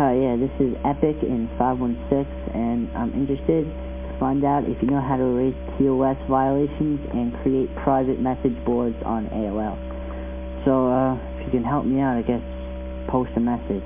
Hi, yeah, this is Epic in 516, and I'm interested to find out if you know how to erase TOS violations and create private message boards on AOL. So, uh, if you can help me out, I guess post a message.